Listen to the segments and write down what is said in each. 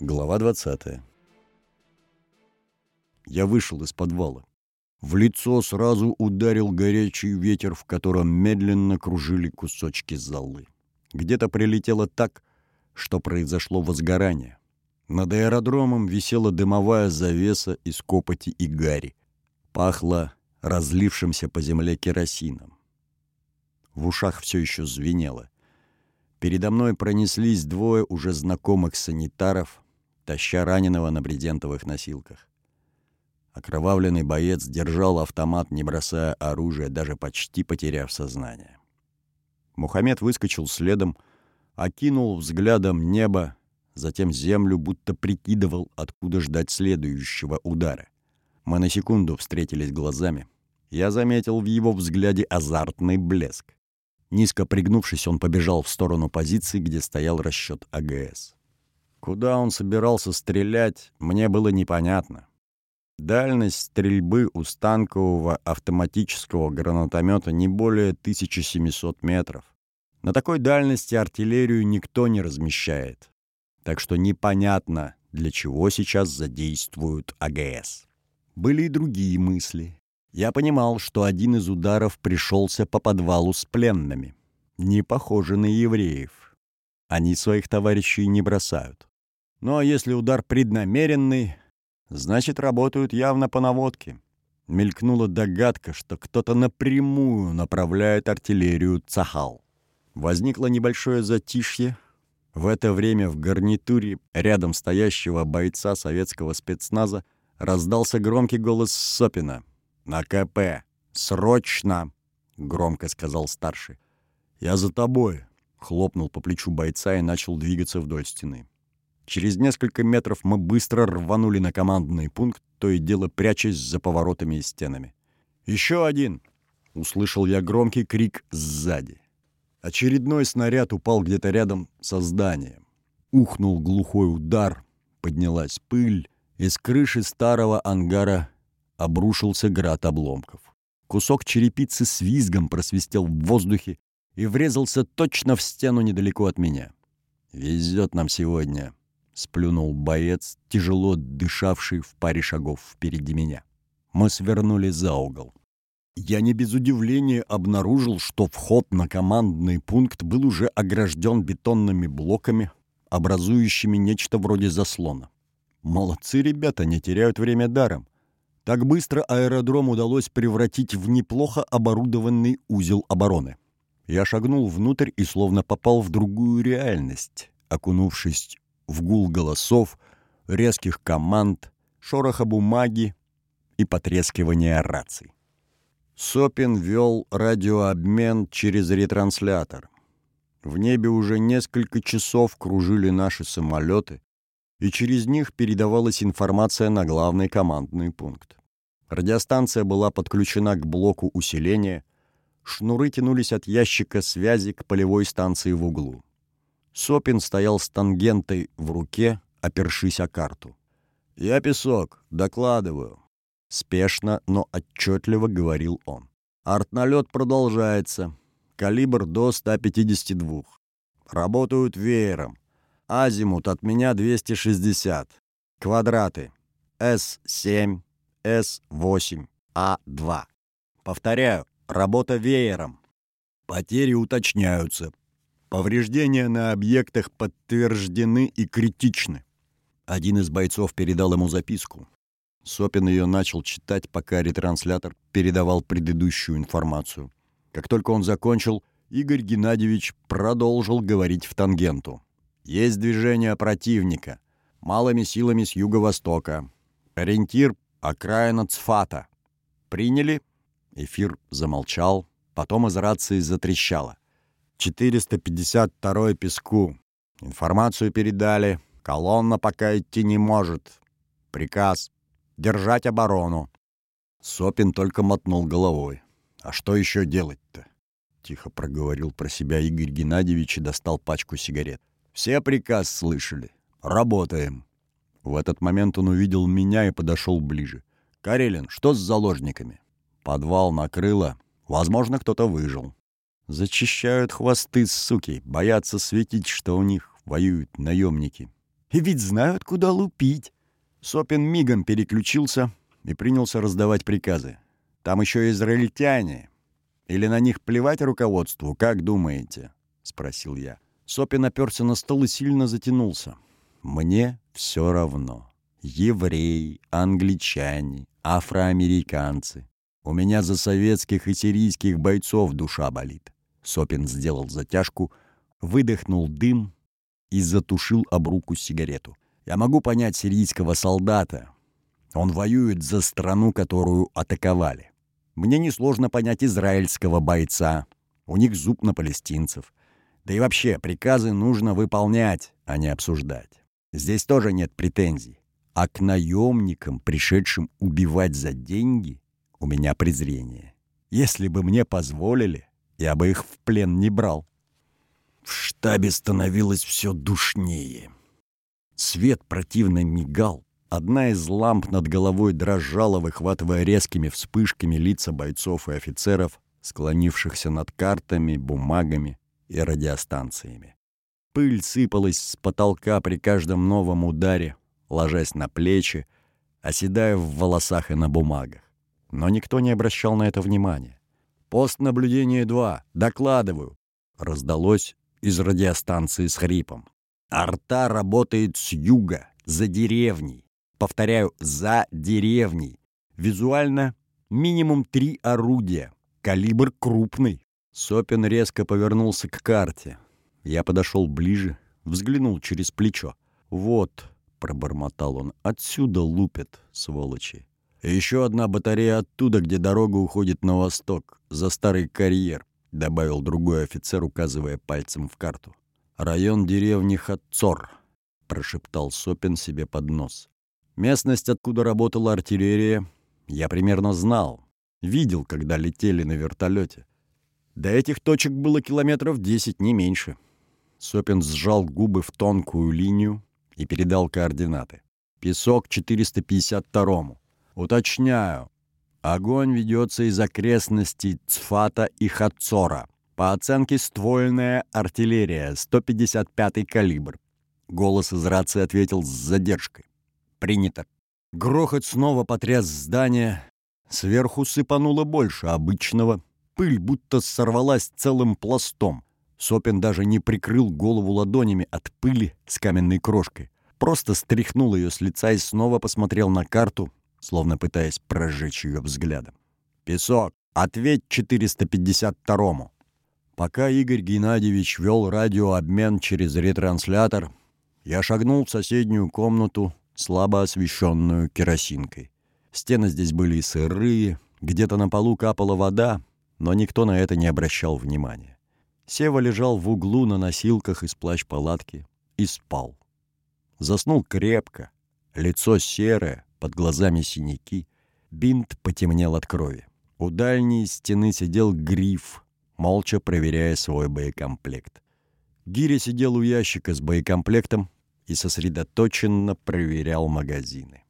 Глава 20. Я вышел из подвала. В лицо сразу ударил горячий ветер, в котором медленно кружили кусочки золы. Где-то прилетело так, что произошло возгорание. Над аэродромом висела дымовая завеса из копоти и гари. Пахло разлившимся по земле керосином. В ушах все еще звенело. Передо мной пронеслись двое уже знакомых санитаров, таща раненого на брезентовых носилках. Окровавленный боец держал автомат, не бросая оружие, даже почти потеряв сознание. Мухаммед выскочил следом, окинул взглядом небо, затем землю, будто прикидывал, откуда ждать следующего удара. Мы на секунду встретились глазами. Я заметил в его взгляде азартный блеск. Низко пригнувшись, он побежал в сторону позиции, где стоял расчет АГС. Куда он собирался стрелять, мне было непонятно. Дальность стрельбы у станкового автоматического гранатомета не более 1700 метров. На такой дальности артиллерию никто не размещает. Так что непонятно, для чего сейчас задействуют АГС. Были и другие мысли. Я понимал, что один из ударов пришелся по подвалу с пленными. Не похожи на евреев. Они своих товарищей не бросают. Ну а если удар преднамеренный, значит, работают явно по наводке. Мелькнула догадка, что кто-то напрямую направляет артиллерию Цахал. Возникло небольшое затишье. В это время в гарнитуре рядом стоящего бойца советского спецназа раздался громкий голос Сопина. «На КП! Срочно!» — громко сказал старший. «Я за тобой!» — хлопнул по плечу бойца и начал двигаться вдоль стены. Через несколько метров мы быстро рванули на командный пункт, то и дело прячась за поворотами и стенами. «Еще один!» — услышал я громкий крик сзади. Очередной снаряд упал где-то рядом со зданием. Ухнул глухой удар, поднялась пыль, из крыши старого ангара обрушился град обломков. Кусок черепицы с визгом просвистел в воздухе и врезался точно в стену недалеко от меня. «Везет нам сегодня», сплюнул боец, тяжело дышавший в паре шагов впереди меня. Мы свернули за угол. Я не без удивления обнаружил, что вход на командный пункт был уже огражден бетонными блоками, образующими нечто вроде заслона. Молодцы ребята, не теряют время даром. Так быстро аэродром удалось превратить в неплохо оборудованный узел обороны. Я шагнул внутрь и словно попал в другую реальность, окунувшись в гул голосов, резких команд, шороха бумаги и потрескивания раций. Сопин вел радиообмен через ретранслятор. В небе уже несколько часов кружили наши самолеты, и через них передавалась информация на главный командный пункт. Радиостанция была подключена к блоку усиления, шнуры тянулись от ящика связи к полевой станции в углу. Сопин стоял с тангентой в руке, опершись о карту. «Я песок, докладываю», — спешно, но отчетливо говорил он. «Артналет продолжается. Калибр до 152. Работают веером. Азимут от меня 260. Квадраты. С7, С8, А2. Повторяю, работа веером. Потери уточняются. Повреждения на объектах подтверждены и критичны. Один из бойцов передал ему записку. Сопин ее начал читать, пока ретранслятор передавал предыдущую информацию. Как только он закончил, Игорь Геннадьевич продолжил говорить в тангенту. «Есть движение противника. Малыми силами с юго-востока. Ориентир — окраина Цфата. Приняли?» Эфир замолчал, потом из рации затрещало. 452 песку. Информацию передали. Колонна пока идти не может. Приказ — держать оборону. Сопин только мотнул головой. «А что еще делать-то?» Тихо проговорил про себя Игорь Геннадьевич и достал пачку сигарет. «Все приказ слышали. Работаем». В этот момент он увидел меня и подошел ближе. «Карелин, что с заложниками?» Подвал накрыло. Возможно, кто-то выжил. Зачищают хвосты, суки, боятся светить, что у них воюют наемники. И ведь знают, куда лупить. Сопин мигом переключился и принялся раздавать приказы. Там еще израильтяне. Или на них плевать руководству, как думаете? Спросил я. Сопин оперся на стол и сильно затянулся. Мне все равно. Евреи, англичане, афроамериканцы. У меня за советских и сирийских бойцов душа болит. Сопин сделал затяжку, выдохнул дым и затушил об руку сигарету. Я могу понять сирийского солдата. Он воюет за страну, которую атаковали. Мне несложно понять израильского бойца. У них зуб на палестинцев. Да и вообще, приказы нужно выполнять, а не обсуждать. Здесь тоже нет претензий. А к наемникам, пришедшим убивать за деньги, у меня презрение. Если бы мне позволили, я бы их в плен не брал. В штабе становилось все душнее. Свет противно мигал. Одна из ламп над головой дрожала, выхватывая резкими вспышками лица бойцов и офицеров, склонившихся над картами, бумагами и радиостанциями. Пыль сыпалась с потолка при каждом новом ударе, ложась на плечи, оседая в волосах и на бумагах. Но никто не обращал на это внимания. «Пост наблюдения 2. Докладываю!» раздалось из радиостанции с хрипом. «Арта работает с юга, за деревней. Повторяю, за деревней. Визуально минимум три орудия. Калибр крупный». Сопин резко повернулся к карте. Я подошел ближе, взглянул через плечо. «Вот», — пробормотал он, — «отсюда лупят, сволочи». «Еще одна батарея оттуда, где дорога уходит на восток, за старый карьер», — добавил другой офицер, указывая пальцем в карту. «Район деревни Хатцор», — прошептал Сопин себе под нос. Местность, откуда работала артиллерия, я примерно знал. Видел, когда летели на вертолете. До этих точек было километров десять, не меньше. Сопин сжал губы в тонкую линию и передал координаты. Песок 452-му. Уточняю. Огонь ведется из окрестностей Цфата и Хацора. По оценке ствольная артиллерия, 155-й калибр. Голос из рации ответил с задержкой. Принято. Грохот снова потряс здание. Сверху сыпануло больше обычного. Пыль будто сорвалась целым пластом. Сопин даже не прикрыл голову ладонями от пыли с каменной крошкой. Просто стряхнул ее с лица и снова посмотрел на карту, словно пытаясь прожечь ее взглядом. «Песок, ответь 452-му!» Пока Игорь Геннадьевич вел радиообмен через ретранслятор, я шагнул в соседнюю комнату, слабо освещенную керосинкой. Стены здесь были сырые, где-то на полу капала вода, но никто на это не обращал внимания. Сева лежал в углу на носилках из плащ-палатки и спал. Заснул крепко, лицо серое, под глазами синяки, бинт потемнел от крови. У дальней стены сидел гриф, молча проверяя свой боекомплект. Гиря сидел у ящика с боекомплектом и сосредоточенно проверял магазины.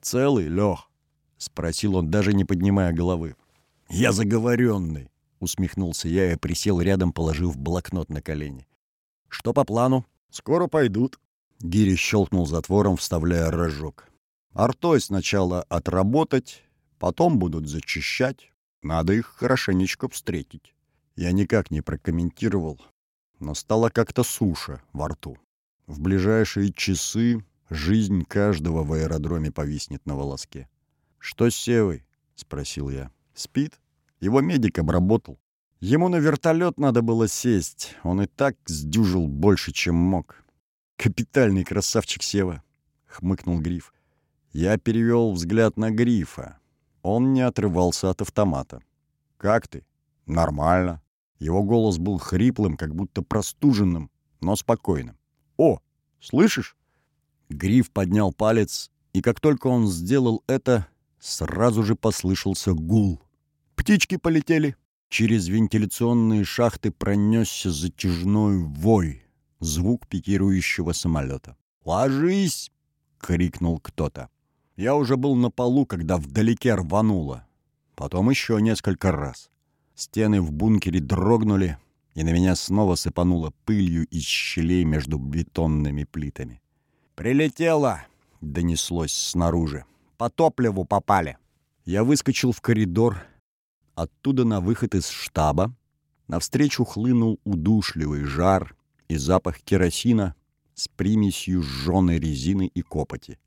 «Целый, Лёх?» — спросил он, даже не поднимая головы. «Я заговоренный», — усмехнулся я и присел рядом, положив блокнот на колени. «Что по плану?» «Скоро пойдут». Гири щелкнул затвором, вставляя рожок. «Артой сначала отработать, потом будут зачищать. Надо их хорошенечко встретить». Я никак не прокомментировал, но стало как-то суша во рту. В ближайшие часы жизнь каждого в аэродроме повиснет на волоске. «Что с Севой?» — спросил я. «Спит? Его медик обработал. Ему на вертолет надо было сесть. Он и так сдюжил больше, чем мог. Капитальный красавчик Сева», — хмыкнул Гриф. Я перевел взгляд на Грифа. Он не отрывался от автомата. «Как ты?» «Нормально». Его голос был хриплым, как будто простуженным, но спокойным. «О, слышишь?» Гриф поднял палец, и как только он сделал это, сразу же послышался гул. Птички полетели. Через вентиляционные шахты пронесся затяжной вой, звук пикирующего самолета. «Ложись!» — крикнул кто-то. Я уже был на полу, когда вдалеке рвануло. Потом еще несколько раз. Стены в бункере дрогнули, и на меня снова сыпануло пылью из щелей между бетонными плитами. «Прилетело!» — донеслось снаружи. «По топливу попали!» Я выскочил в коридор. Оттуда на выход из штаба навстречу хлынул удушливый жар и запах керосина с примесью сжженной резины и копоти.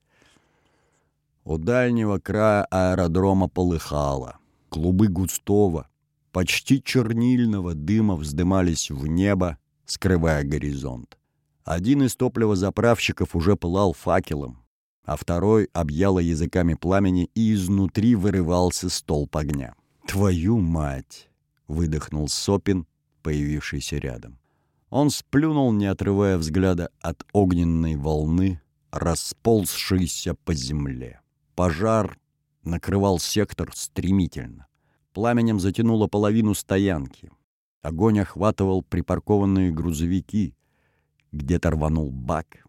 У дальнего края аэродрома полыхало. Клубы густого, почти чернильного дыма вздымались в небо, скрывая горизонт. Один из топливозаправщиков уже пылал факелом, а второй объяло языками пламени и изнутри вырывался столб огня. «Твою мать!» — выдохнул Сопин, появившийся рядом. Он сплюнул, не отрывая взгляда от огненной волны, расползшейся по земле. Пожар накрывал сектор стремительно. Пламенем затянуло половину стоянки. Огонь охватывал припаркованные грузовики. Где-то рванул бак,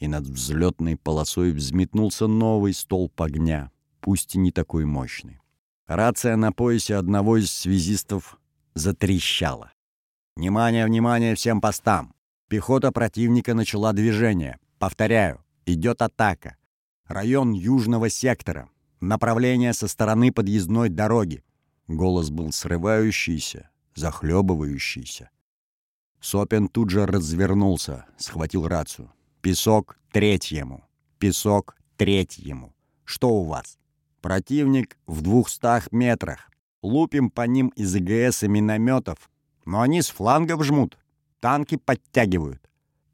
и над взлетной полосой взметнулся новый столб огня, пусть и не такой мощный. Рация на поясе одного из связистов затрещала. «Внимание, внимание всем постам! Пехота противника начала движение. Повторяю, идет атака. Район южного сектора. Направление со стороны подъездной дороги». Голос был срывающийся, захлебывающийся. Сопин тут же развернулся, схватил рацию. «Песок третьему! Песок третьему! Что у вас?» «Противник в двухстах метрах. Лупим по ним из ИГС и минометов, но они с флангов жмут. Танки подтягивают.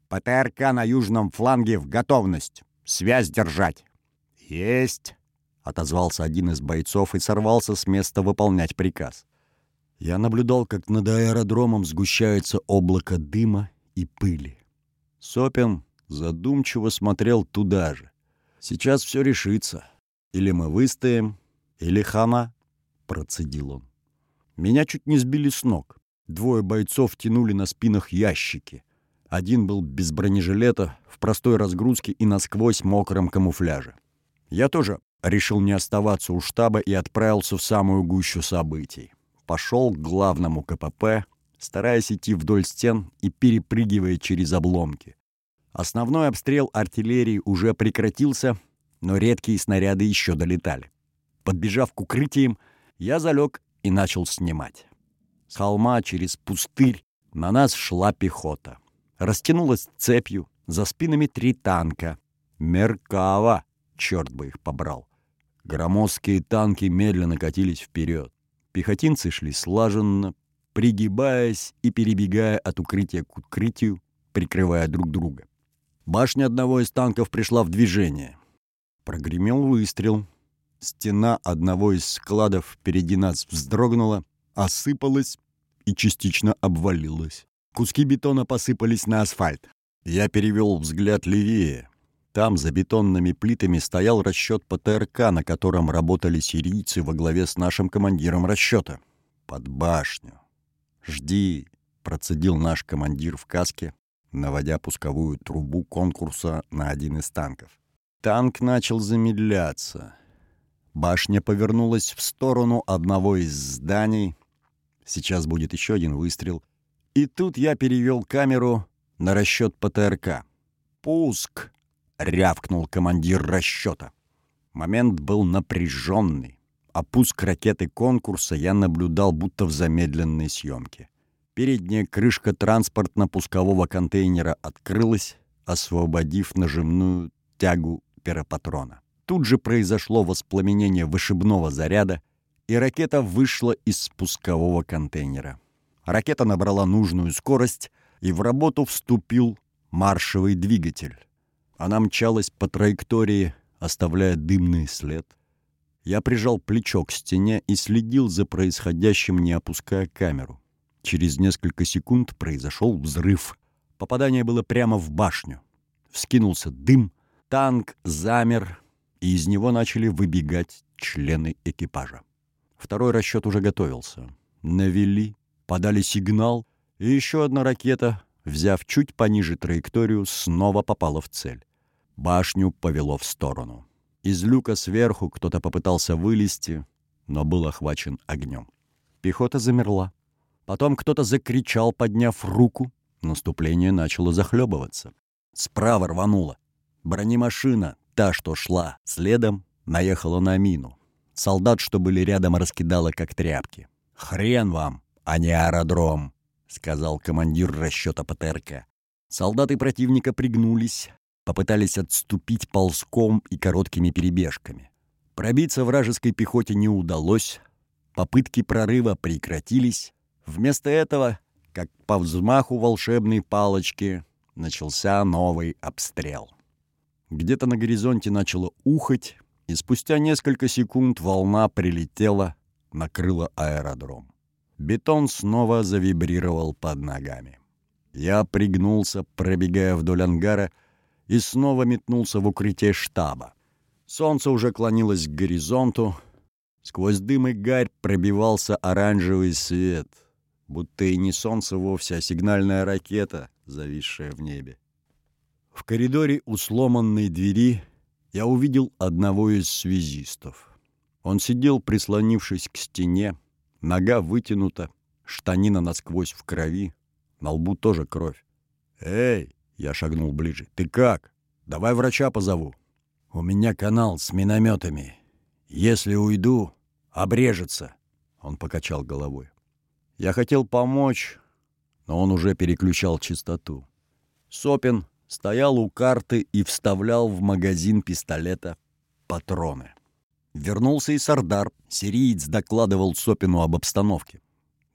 ПТРК на южном фланге в готовность. Связь держать». «Есть!» — отозвался один из бойцов и сорвался с места выполнять приказ. Я наблюдал, как над аэродромом сгущается облако дыма и пыли. Сопин задумчиво смотрел туда же. «Сейчас все решится. Или мы выстоим, или хана», — процедил он. Меня чуть не сбили с ног. Двое бойцов тянули на спинах ящики. Один был без бронежилета, в простой разгрузке и насквозь мокром камуфляже. Я тоже решил не оставаться у штаба и отправился в самую гущу событий. Пошел к главному КПП, стараясь идти вдоль стен и перепрыгивая через обломки. Основной обстрел артиллерии уже прекратился, но редкие снаряды еще долетали. Подбежав к укрытиям, я залег и начал снимать. С холма через пустырь на нас шла пехота. Растянулась цепью, за спинами три танка. Меркава, черт бы их побрал. Громоздкие танки медленно катились вперед. Пехотинцы шли слаженно, пригибаясь и перебегая от укрытия к укрытию, прикрывая друг друга. Башня одного из танков пришла в движение. Прогремел выстрел. Стена одного из складов впереди нас вздрогнула, осыпалась и частично обвалилась. Куски бетона посыпались на асфальт. Я перевел взгляд левее. Там, за бетонными плитами, стоял расчет ПТРК, на котором работали сирийцы во главе с нашим командиром расчета. «Под башню». «Жди», — процедил наш командир в каске, наводя пусковую трубу конкурса на один из танков. Танк начал замедляться. Башня повернулась в сторону одного из зданий. Сейчас будет еще один выстрел. И тут я перевел камеру на расчет ПТРК. «Пуск!» — рявкнул командир расчета. Момент был напряженный, а пуск ракеты конкурса я наблюдал будто в замедленной съемке. Передняя крышка транспортно-пускового контейнера открылась, освободив нажимную тягу перопатрона. Тут же произошло воспламенение вышибного заряда, и ракета вышла из спускового контейнера. Ракета набрала нужную скорость, и в работу вступил маршевый двигатель. Она мчалась по траектории, оставляя дымный след. Я прижал плечо к стене и следил за происходящим, не опуская камеру. Через несколько секунд произошел взрыв. Попадание было прямо в башню. Вскинулся дым, танк замер, и из него начали выбегать члены экипажа. Второй расчет уже готовился. Навели, подали сигнал, и еще одна ракета, взяв чуть пониже траекторию, снова попала в цель. Башню повело в сторону. Из люка сверху кто-то попытался вылезти, но был охвачен огнем. Пехота замерла. Потом кто-то закричал, подняв руку. Наступление начало захлебываться. Справа рвануло. Бронемашина, та, что шла следом, наехала на мину. Солдат, что были рядом, раскидала как тряпки. «Хрен вам, а не аэродром», — сказал командир расчета ПТРК. Солдаты противника пригнулись, попытались отступить ползком и короткими перебежками. Пробиться вражеской пехоте не удалось, попытки прорыва прекратились. Вместо этого, как по взмаху волшебной палочки, начался новый обстрел. Где-то на горизонте начало ухать, и спустя несколько секунд волна прилетела, накрыла аэродром. Бетон снова завибрировал под ногами. Я пригнулся, пробегая вдоль ангара, и снова метнулся в укрытие штаба. Солнце уже клонилось к горизонту. Сквозь дым и гарь пробивался оранжевый свет, будто и не солнце вовсе, а сигнальная ракета, зависшая в небе. В коридоре у сломанной двери я увидел одного из связистов. Он сидел, прислонившись к стене, нога вытянута, штанина насквозь в крови, на лбу тоже кровь. «Эй!» — я шагнул ближе. «Ты как? Давай врача позову». «У меня канал с минометами. Если уйду, обрежется», — он покачал головой. Я хотел помочь, но он уже переключал частоту. Сопин стоял у карты и вставлял в магазин пистолета патроны. Вернулся и Сардар. Сириец докладывал Сопину об обстановке.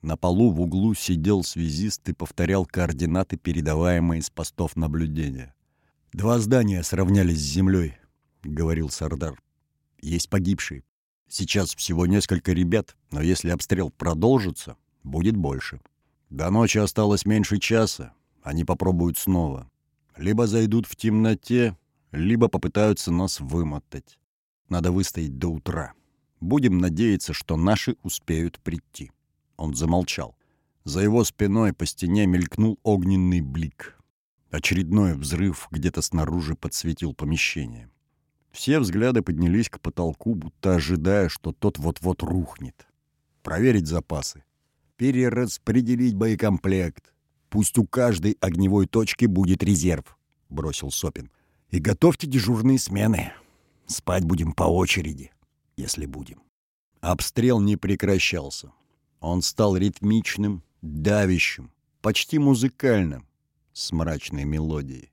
На полу в углу сидел связист и повторял координаты, передаваемые с постов наблюдения. «Два здания сравнялись с землей», — говорил Сардар. «Есть погибшие. Сейчас всего несколько ребят, но если обстрел продолжится, будет больше. До ночи осталось меньше часа. Они попробуют снова. Либо зайдут в темноте, либо попытаются нас вымотать. Надо выстоять до утра. Будем надеяться, что наши успеют прийти». Он замолчал. За его спиной по стене мелькнул огненный блик. Очередной взрыв где-то снаружи подсветил помещение. Все взгляды поднялись к потолку, будто ожидая, что тот вот-вот рухнет. Проверить запасы. Перераспределить боекомплект. Пусть у каждой огневой точки будет резерв, — бросил Сопин. И готовьте дежурные смены. Спать будем по очереди, если будем. Обстрел не прекращался. Он стал ритмичным, давящим, почти музыкальным, с мрачной мелодией.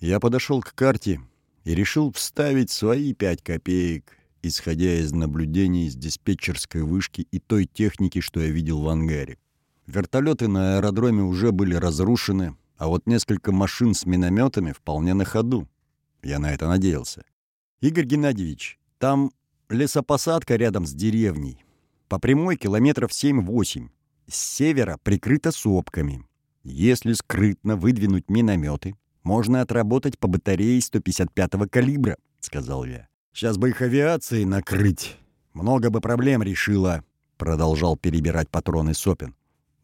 Я подошел к карте и решил вставить свои пять копеек, исходя из наблюдений с диспетчерской вышки и той техники, что я видел в ангаре. Вертолеты на аэродроме уже были разрушены, а вот несколько машин с минометами вполне на ходу. Я на это надеялся. «Игорь Геннадьевич, там лесопосадка рядом с деревней. По прямой километров 7-8. С севера прикрыто сопками. Если скрытно выдвинуть минометы, можно отработать по батарее 155-го калибра, сказал я. Сейчас бы их авиацией накрыть. Много бы проблем решила, продолжал перебирать патроны Сопин.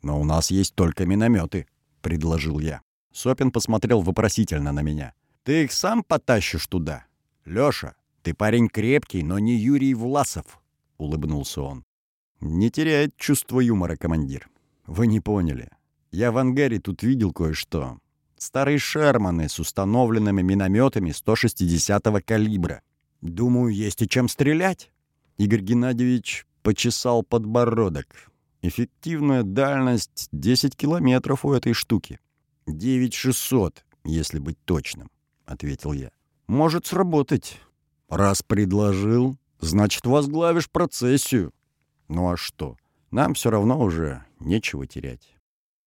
Но у нас есть только минометы, предложил я. Сопин посмотрел вопросительно на меня. Ты их сам потащишь туда? Лёша, ты парень крепкий, но не Юрий Власов, улыбнулся он. Не теряет чувство юмора командир. Вы не поняли. Я в ангаре тут видел кое-что. Старые Шерманы с установленными минометами 160-го калибра. Думаю, есть и чем стрелять. Игорь Геннадьевич почесал подбородок. Эффективная дальность 10 километров у этой штуки. 9600, если быть точным, — ответил я. Может сработать. Раз предложил, значит, возглавишь процессию. Ну а что? Нам все равно уже нечего терять.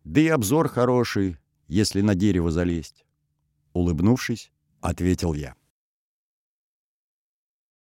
Да и обзор хороший, если на дерево залезть. Улыбнувшись, ответил я.